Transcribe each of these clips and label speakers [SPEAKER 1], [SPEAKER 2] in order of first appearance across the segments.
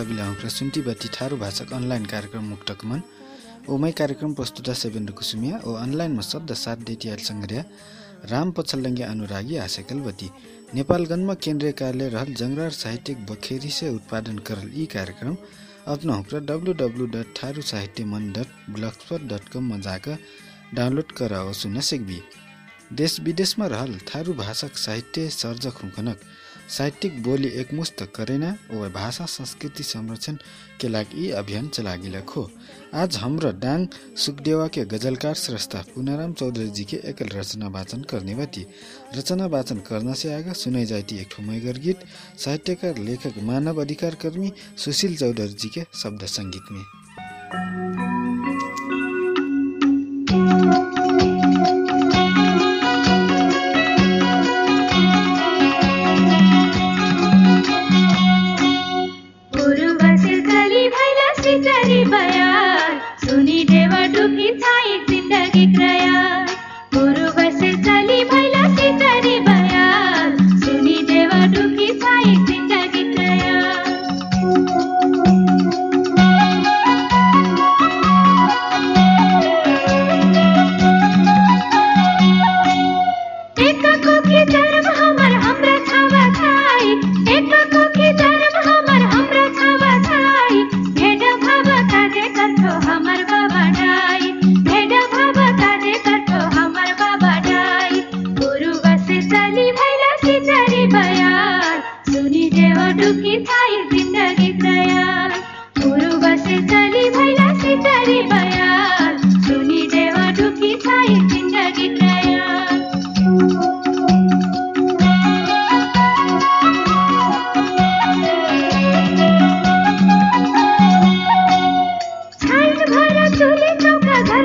[SPEAKER 1] कविला हुँक्र सुन्ती बत्ती ठारू भाषाक अनलाइन कार्यक्रम मुक्तक मन ओमै कार्यक्रम प्रस्तुता सेवेन्द्र कुसुमिया। ओ अनलाइनमा शब्द साथ डेटियाल सङ्ग्रह राम पछल्लङ्गे अनुरागी बत्ती। नेपालगञ्जमा केन्द्रीय कार्यालय रहल जङ्गरार साहित्यिक बखेरी से उत्पादन करल यी कार्यक्रम। अपना हुँक्र डब्लु डब्लु डट ठारू साहित्य मन डट ब्लगस्पट डट कममा जाकर डाउनलोड कर सुन सिक्बी। देश विदेशमा रहल थारू भाषाक साहित्य सर्जक हुँकनक साहित्यिक बोली एकमुस्त करेना ओ भाषा संस्कृति संरक्षण के लागि यी अभियान चलागिला खो आज हाम्रो डाङ सुखदेवा के गजलकार श्रेष्ठा पुनाराम चौधरी एकल रचना वाचन करने बाती रचना वाचन करना से सुनाई जाती एक ठुमैगर गीत। साहित्यकार लेखक मानव अधिकार कर्मी सुशील चौधरी शब्द संगीत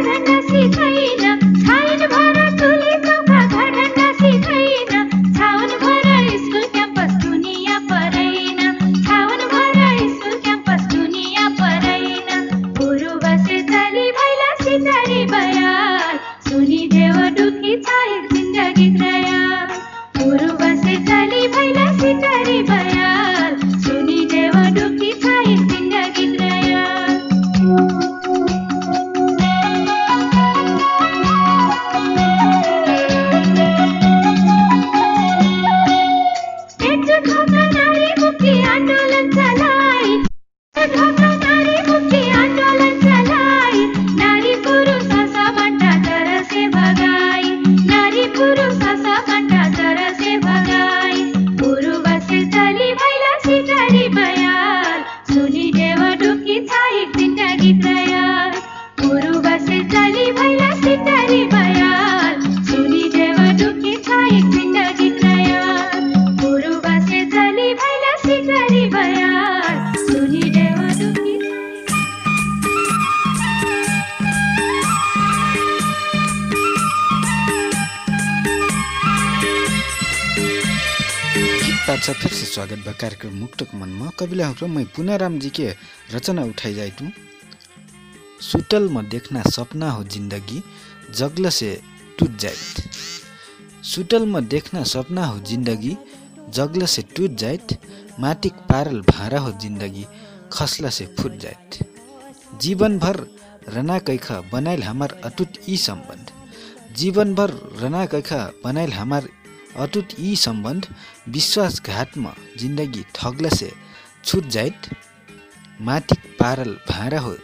[SPEAKER 1] i can't see बा कार्यक्रम मुक्तक मनमा कविला हुक्र मैं पुनाराम जी के रचना उठाई जाए तू सुतल में देखना सपना हो जिंदगी जगल से टूट जाए सुतल में देखना सपना हो जिंदगी जगल से टूट जाए माटिक पारल भारा हो जिंदगी खसला से फुट जाए जीवन भर रना कैखा बनाइल हमार अटूट ई सम्बन्ध जीवन भर रना कैखा बनाइल हमार अटुट यी सम्बन्ध विश्वासघातमा जिन्दगी ठग्ला से छुट जाइत माथिक पारल भाँडा हो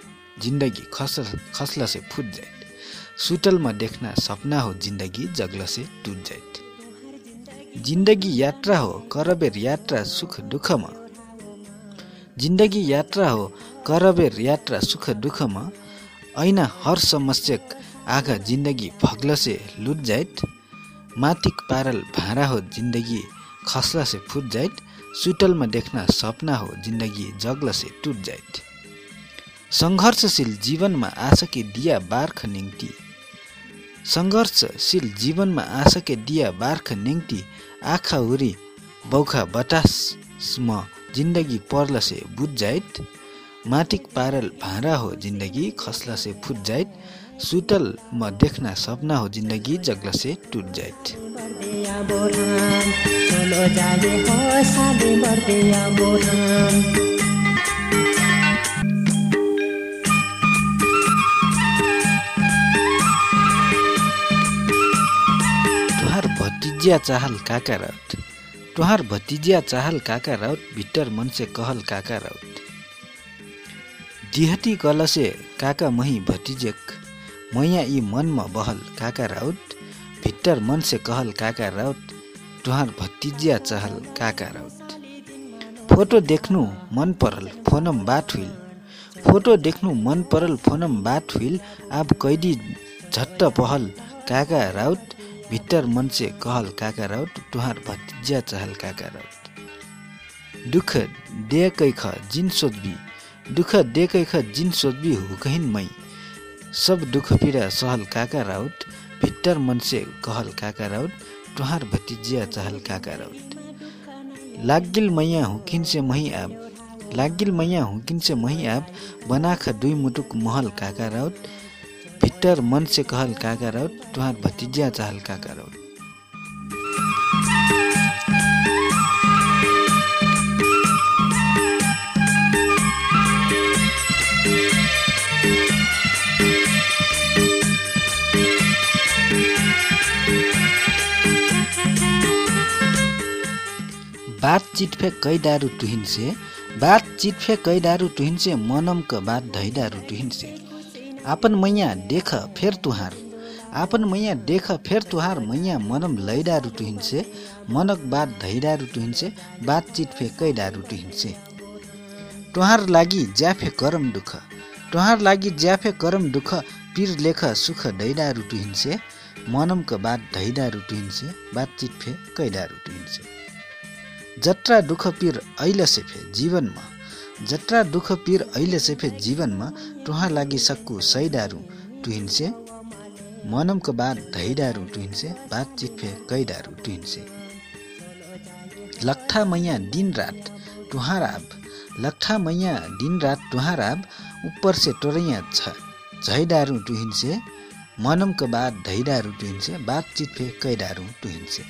[SPEAKER 1] जिन्दगी खस खसला से फुट जाइत सुतलमा देख्न सपना हो जिन्दगी जग्ला से टुट जाइत जिन्दगी यात्रा हो करबेर यात्रा सुख दुःखमा। जिन्दगी यात्रा हो करबेर यात्रा सुख दुःखमा। ऐना हर समस्यक आगा जिन्दगी भग्लसे लुट जाइत माथिक पारल भाँडा हो जिन्दगी खसला से फुट जाइत सुतलमा देख्न सपना हो जिन्दगी जग्ल से टुट जाइत सङ्घर्षशील जीवनमा आशके दिया बार्ख निम्ति। सङ्घर्षशील जीवनमा आशके दिया बार्ख निम्ति आँखा हुरी बौखा बतासमा जिन्दगी पर्ल से बुझ जाइत माटिक पारल भाँडा हो जिन्दगी खसला से फुट जाइत सुतल म देखना सपना हो जिन्दगी जगलसे टुट जाइत तुहार भतिजिया चाहल काका राउत। तुहार भतिजिया चाहल काका राउत भित्तर मनसे कहल काका राउत। दिहती कलसे काका मही भतिजे मैया यी मनमा बहल काका राउत भिट्टर मन से कहल काका राउत तुहार भतिजिया चाहल काका राउत। फोटो देख्नु मन परल फोनम बात हुइल। फोटो देख्नु मन परल फोनम बात हुइल अब कैदी झट्ट पहल काका राउत भित्तर मन से कहल काका राउत तुहार भतिजिया चाहल काका राउत। दुख दे कैख जिन सोचबी दुख दे कैख जिन हुकहिन मै। सब दुख पीडा सहल काका राउत भित्तर मन से कहल काका राउत तुहार भतिजिया चाहल काका राउत। लागिल मैया हुकिन से मही आब लागिल मैया हुकिन से मही आब बनाख दुई मुटुक महल काका राउत भित्तर मन से कहल काका राउत तुहार भतिजिया चाहल काका राउत। बातचित फे कै दारू तुहिन से बातचित फे कै दारू तुहिन से मनम क बात धै दारू तुहिन से आपन मैया देख फेर तुहार। आपन मैया देख फेर तुहार मैया मनम लै दारू तुहिन से मनक बात धै दारू तुहिन से बातचित फे कै दारू तुहिन से तुहार लागि ज्याफे करम दुख। तुहार लागि ज्याफे करम दुख पीर लेख सुख दैडारू तुहिन से मनम क बात धैडारू तुहिन से बातचित फे कैडारू तुहिन से जत्रा दुःख पीर अहिले सेफे जीवनमा जत्रा दुःख पीर अहिले सेफे जीवनमा तुहा लागि सक्कु सैडारू टुहिन्से मनमको बात धैडारू टुहिन्से बातचित फे कैडारू टुहिन्से। लक्ठा मैया दिन रात तुहार आब लक्ठा मैया दिन रात तुहार आब ऊपर से टोरैया छ झैडारू टुहिन्से मनमको बात धैडारू टुहिन्से बातचित फे कैडारू टुहिन्से।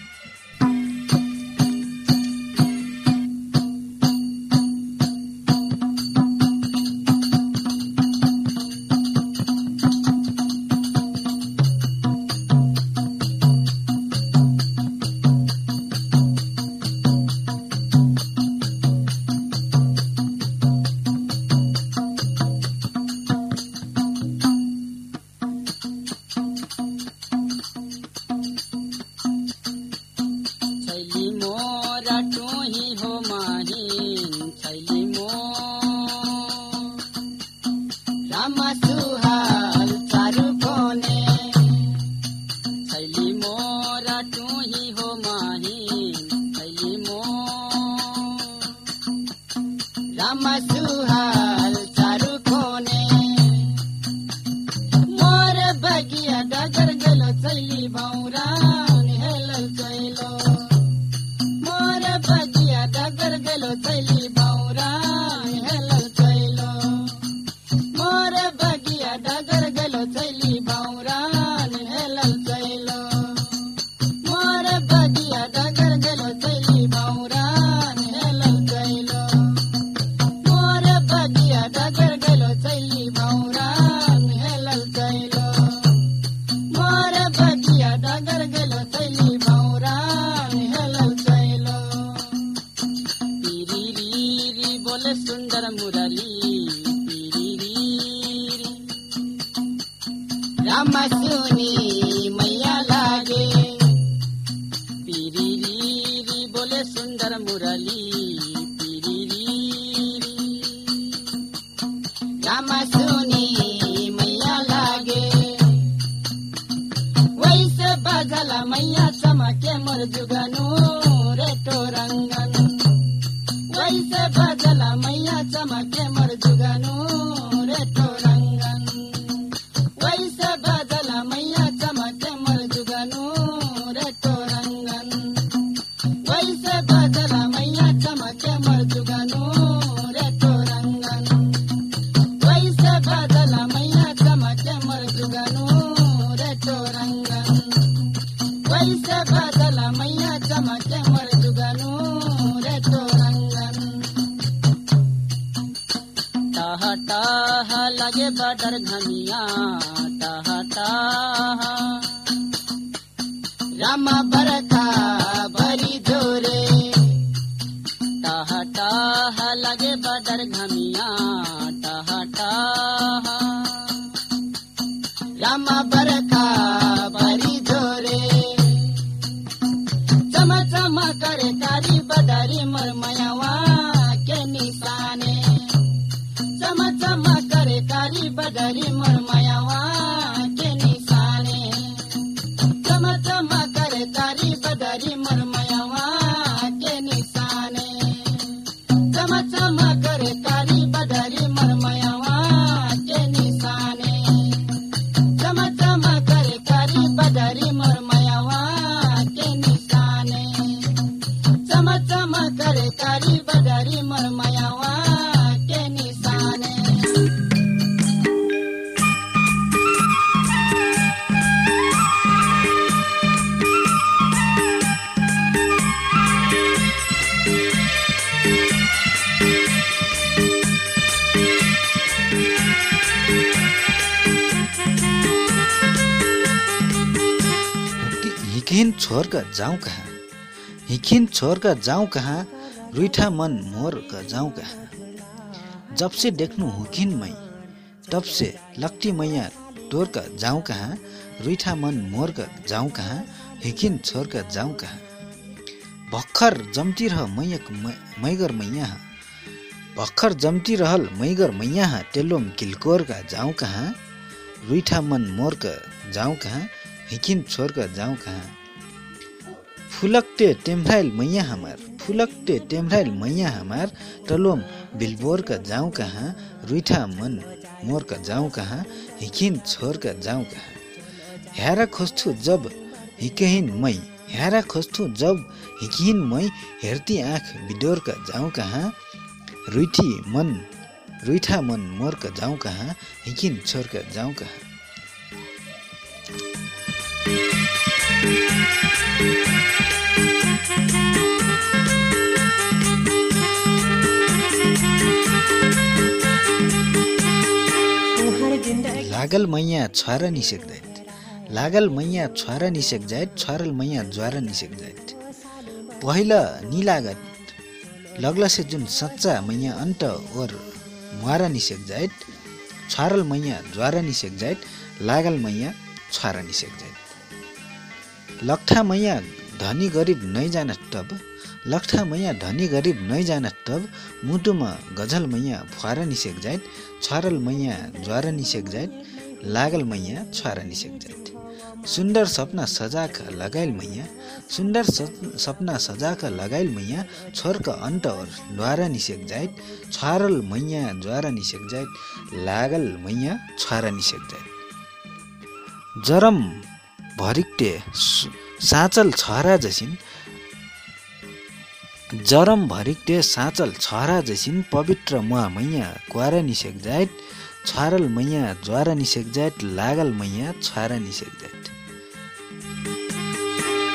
[SPEAKER 2] मोर जुगनु करे कारी बदरी मरमयावा
[SPEAKER 1] हिकिन छोरका जाउँ कहाँ? हिकिन छोरका जाउँ कहाँ? रुइठा मन मोरका जाउँ कहाँ? जब से देख्नु हुकिन मै तब से लक्टी मैया टोरका जाउँ कहाँ? रुइठा मन मोरका जाउँ कहाँ? हिकिन छोरका जाउँ कहाँ? भर्खर जम्ती रह मैयक मैगर मैया भर्खर जम्ती रहल मैगर मैया टेलोम किलकोरका जाउँ कहाँ? रुइठा मन मोरका जाउँ कहाँ? हिकिन छोरका जाउँ कहाँ? फुलकटे टेम्भ्राइल मैया हमार फुलकटे टेम्भ्राइल मैया हमार टलोम बिलबोरका जाउँ कहाँ रुइठा मन मोरका जाउँ कहाँ हिकिन छोरका जाउँ कहाँ। हेरा खोज्छु जब हिकहिन मै हेरा खोज्छु जब हिकिन मै हेर्ती आँख बिडोरका जाउँ कहाँ रुइठी मन रुइठा मन मोरका जाउँ कहाँ हिकिन छोरका जाउँ कहाँ। लागल मैया छारा निसेक जाइत। लागल मैया छारा निसेक जाइत छारल मैया ज्वारा निसेक जाइत। पहिला निलागत लगला से जुन सच्चा मैया अन्त और मुहारा निसेक जाइत छारल मैया ज्वारा निसेक जाइत लागल मैया छारा निसेक जाइत। लक्ठा मैया धनी गरिब नै जान तब लक्ठा मैया धनी गरिब नै जान तब मुटुमा गजल मैया फुवारा निसेक जाइत छारल मैया ज्वारा निसेक जाइत लागल मैया छुवारा निसेक सुन्दर सपना सजाका लगाइल मैया सुन्दर सप- सपना सजाका लगाइल मैया छोरका अन्त और द्वारा निसेक मैया ज्वारा निसेक लागल मैया छुवारा निसेक जरम भरिक्टे साँचल छहरा जसिन जरम भरिक्टे साँचल छहरा जसिन पवित्र मुहा मैया क्वारा निसेक छारल मैया ज्वारा निसेक जाइत लागल मैया छारा निसेक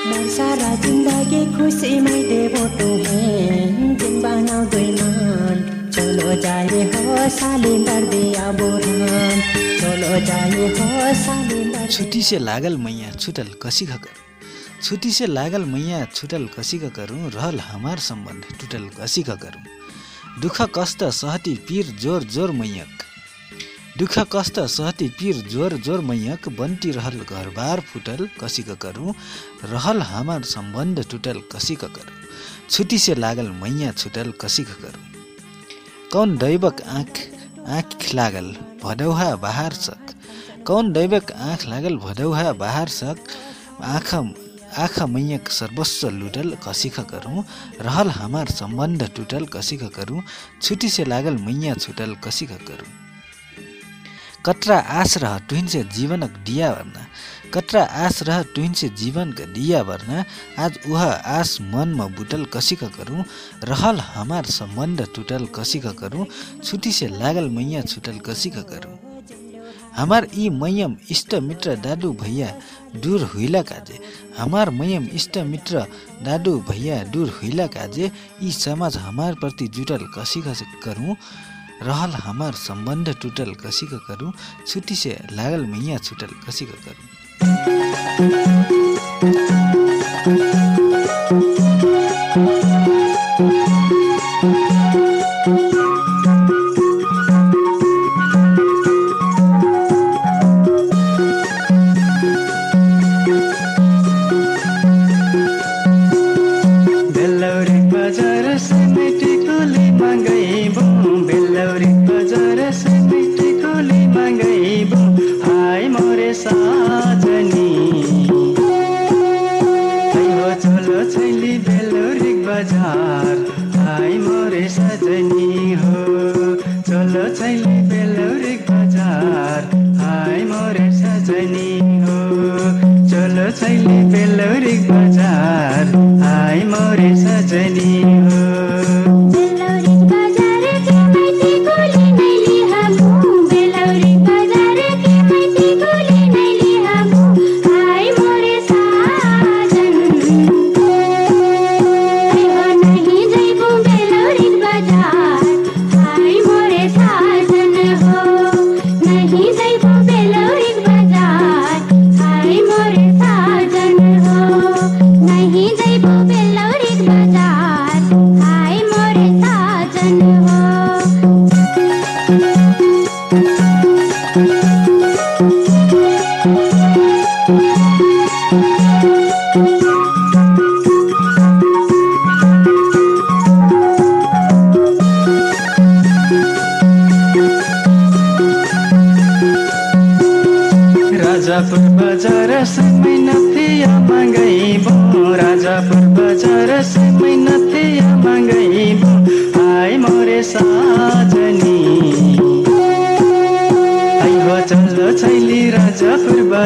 [SPEAKER 3] मोर सारा जिंदगी खुशी में देवो तुम्हें दिन बनाओ दुई मान। चलो जाए हो सालिंदर दिया बुरान। चलो जाए हो सालिंदर
[SPEAKER 1] छुट्टी से लागल मैया छुटल कसी का करूं। छुट्टी से लागल मैया छुटल कसी का करूं। रहल हमार संबंध टूटल कसी का करूं। दुख कष्ट सहती पीर जोर जोर मैयक। दुख कष्ट सहती पीर जोर जोर मैयक बन्टी रहल घरबार फुटल कसी का करूं रहल हमार संबंध टूटल कसी का करूं छुट्टी से लागल मैया छुटल कसी का करूं कौन दैवक आँख आँख लागल भदौहा बाहर सक। कौन दैवक आँख लागल भदौहा बाहर सक। आँख आँखा मैयक सर्वस्व लुटल कसिख करूँ रहल हमार सम्बन्ध टुटल कसिख करूँ छुट्टी से लागल मैया छुटल कसिख करूँ कटरा आस रह टुहिन से जीवनक दिया भर्ना। कटरा आस रह से जीवनका दिया भर्ना। आज उह आस मनमा बुटल कसिक करूँ। रहल हमार सम्बन्ध टुटल कसिक करूँ। छुट्टी से लागल मैया छुटल कसिक करूँ। हमार यी मयम इष्ट मित्र दादु भैया दूर हुइला काजे। हमार मयम इष्ट मित्र दादु भैया दूर हुइला काजे। यी समाज हमार प्रति जुटल कसी करूँ। रहल हमार सम्बन्ध टुटल कसी करूँ छुट्टी से लागल मैया छुटल कसी करूँ।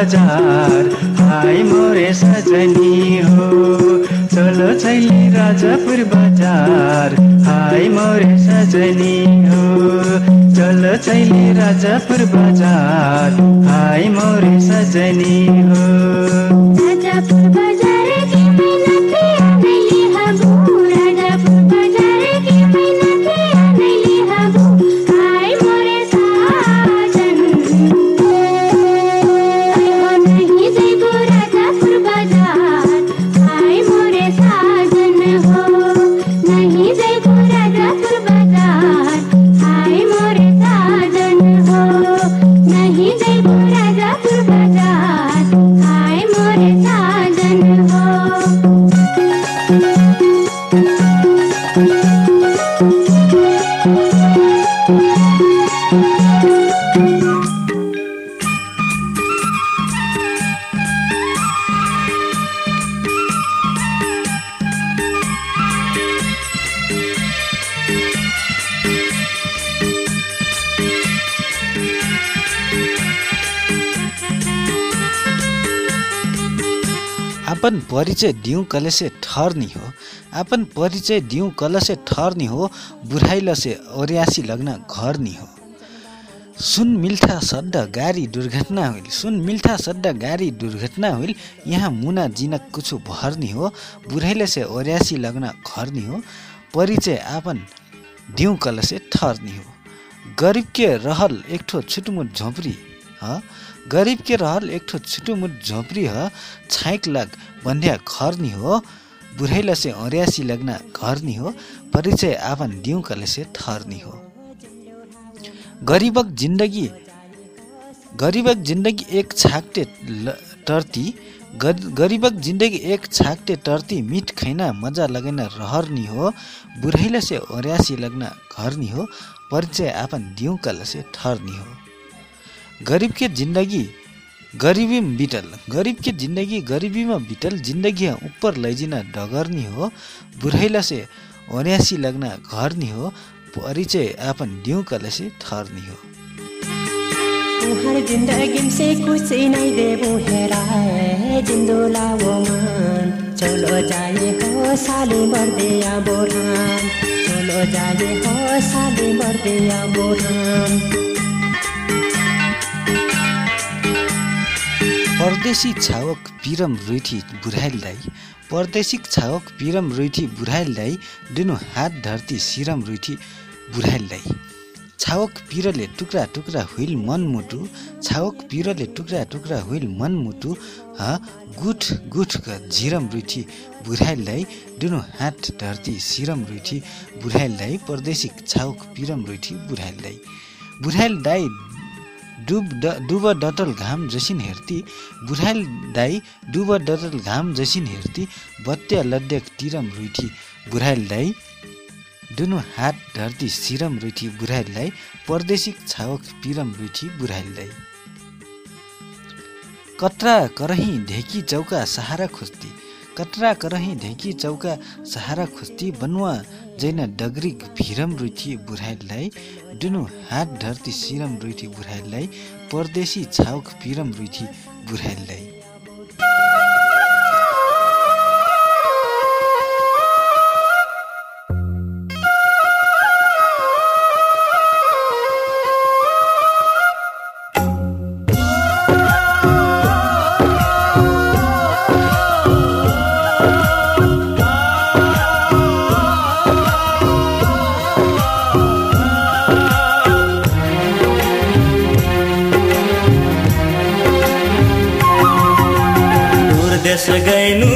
[SPEAKER 4] बजार। आइ मोरे सजनी हो। चलो छैली राजापुर बजार। आइ मोरे सजनी हो। चलो छैली राजापुर बजार। आइ मोरे सजनी हो। राजापुर बाजार।
[SPEAKER 1] परिचय दिउँ कलसे ठर्नी हो। आपन परिचय दिउँ कलसे ठर्नी हो बुढाइलसे ओर्यासी लग्न घर्नी हो। सुन मिल्ठा सड्डा गाडी दुर्घटना होइल सुन मिल्ठा सड्डा गाडी दुर्घटना होइल यहाँ मुना जिनक कुछु भर्नी हो बुढाइलसे ओर्यासी लग्न घर्नी हो परिचय आपन दिउँ कलसे ठर्नी हो। गरिब के रहल एक ठो छुटमुट झोपडी ह? गरिब के रहल एक ठो छुटमुट झोपडी ह छाइक लाग बन्ध्या खर्नी हो बुढैलसे और्यासी लग्न घर्नी हो परिचय आफन दिउँ कलेसे ठर्नी हो। गरिबक जिन्दगी गरिबक जिन्दगी एक छाकटे टर्ती गर- गरिबक जिन्दगी एक छाकटे टर्ती मिठ खैना मजा लगैन रहर्नी हो बुढैलसे और्यासी लग्न घर्नी हो परिचय आफन दिउँ कलसे ठर्नी हो। गरिब के जिन्दगी गरिबी में बिटल। गरिब के जिन्दगी गरिबीमा बिटल जिन्दगी उपर लैजिन डगर्नी हो बुढैला से ओन्यासी लग्न घर्नी हो परिचय आपन दिउँ कलसे ठर्नी हो।
[SPEAKER 3] तुहर जिंदगी से कुछ नहीं देबू हेराए जिंदोला वो मान। चलो जाए हो साली बर्दिया बोराम चलो जाए हो साली बर्दिया बोराम
[SPEAKER 1] परदेशी छावक पिरम रुइठी बुढाइल दाई परदेशिक छावक पिरम रुइठी बुढाइल दाई दुनु हात धरती सिरम रुइठी बुढाइल दाई छावक पिरले टुक्रा टुक्रा हुइल मन मुटु छावक पिरले टुक्रा टुक्रा हुइल मन मुटु गुठ गुठ क झिरम रुइठी बुढाइल दाई दुनु हात धरती सिरम रुइठी बुढाइल दाई परदेशिक छावक पिरम रुइठी बुढाइल दाई बुढाइल दाई डुब डुब डटल घाम जसिन हेर्ती बुढाइल दाई डुब डटल घाम जसिन हेर्ती बत्या लड्डेक तिरम रुइठी बुढाइल दाई दुनु हात धरती सिरम रुइठी दाई परदेशिक छावक पिरम रुइठी दाई। कटरा करही ढेकी चौका सहारा खोज्ती कटरा करही ढेकी चौका सहारा खोज्ती बनुवा जैन डगरिक भिरम रुइठी बुढाइललाई दुनु हात धरती सिरम रुइठी बुढाइललाई परदेशी छाउक पिरम रुइठी बुढाइललाई
[SPEAKER 5] परदेश गइनु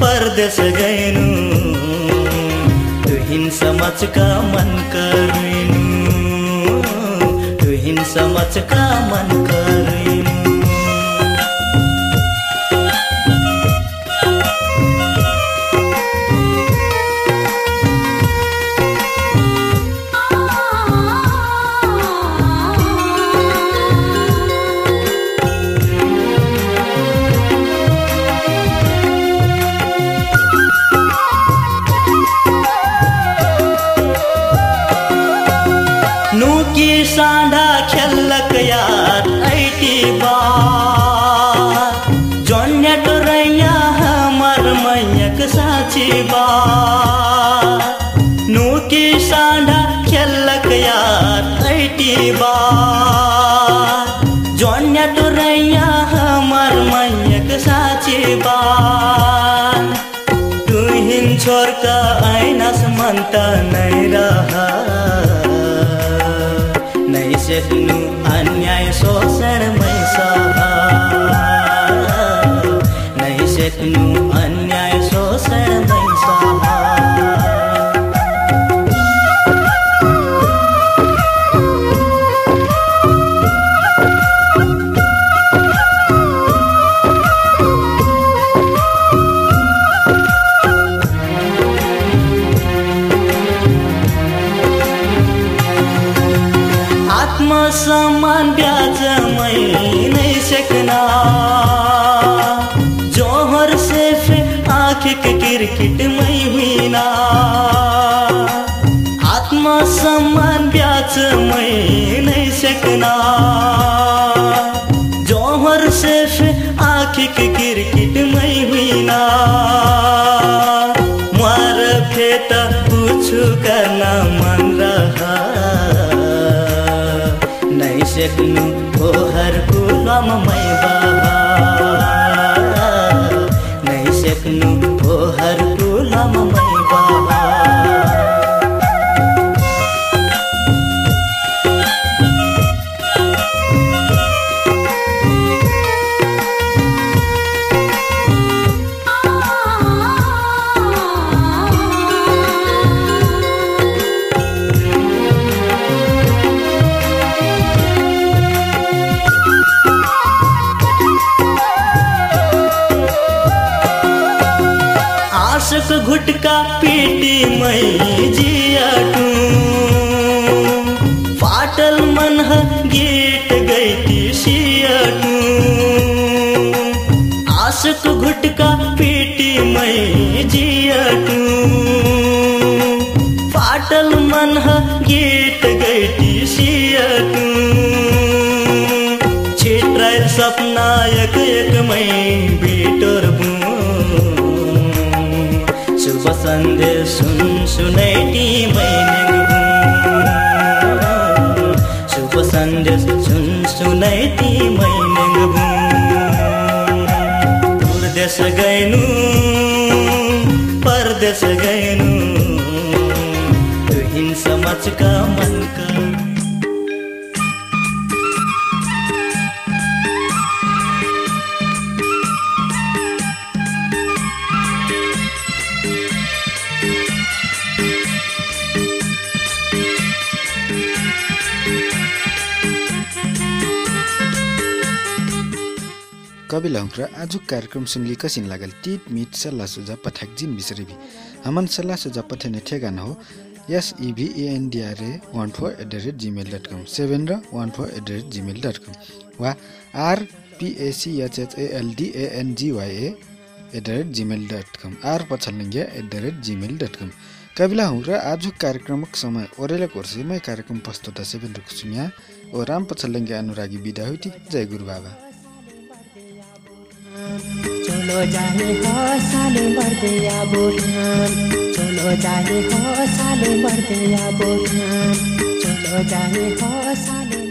[SPEAKER 5] परदेश गइनु तुहिन समझका मन करिनु तुहिन समझका मन नै नै सेक्नु फोहर कुलममै बहा नै सेक्नु फोहर पीटी मै जियाटू फाटल मन ह गीत गैती सियाटू। आशक घुटका पीटी मै जियाटू। फाटल मन ह गीत गैती सियाटू। छिट्राइ सपना एक एक मै शुभ सन्देश सुन सुनैटी मैने शुभ सुन सुनैटी मैने परदेश गइनु परदेश गइनु तुहिन समझका मन का
[SPEAKER 1] कवि लौक्र आजुक कार्यक्रम सुनली कसिन लागल टिप मिट सल्लाह सुझाव पठाक जिन बिसरे भी हमन सल्लाह सुझाव पठाउने ठेगाना हो। SEVNDRA one four at the rate gmail dot com seven र one four at the rate gmail dot com वा RPACHHLDANGYA at the rate gmail dot com R पछल्लिङ्गे at the rate gmail dot com कविला हुँ र आजुक कार्यक्रमक समय ओरेला कोर्सेमै कार्यक्रम प्रस्तुत seven र कुसुमिया ओ राम पछल्लिङ्गे अनुरागी बिदा हुइटी जय गुरु बाबा।
[SPEAKER 3] चलो जाने हो साले बढ्दै अब ठान चलो जाने हो साले अब ठान चलो जाने हो साले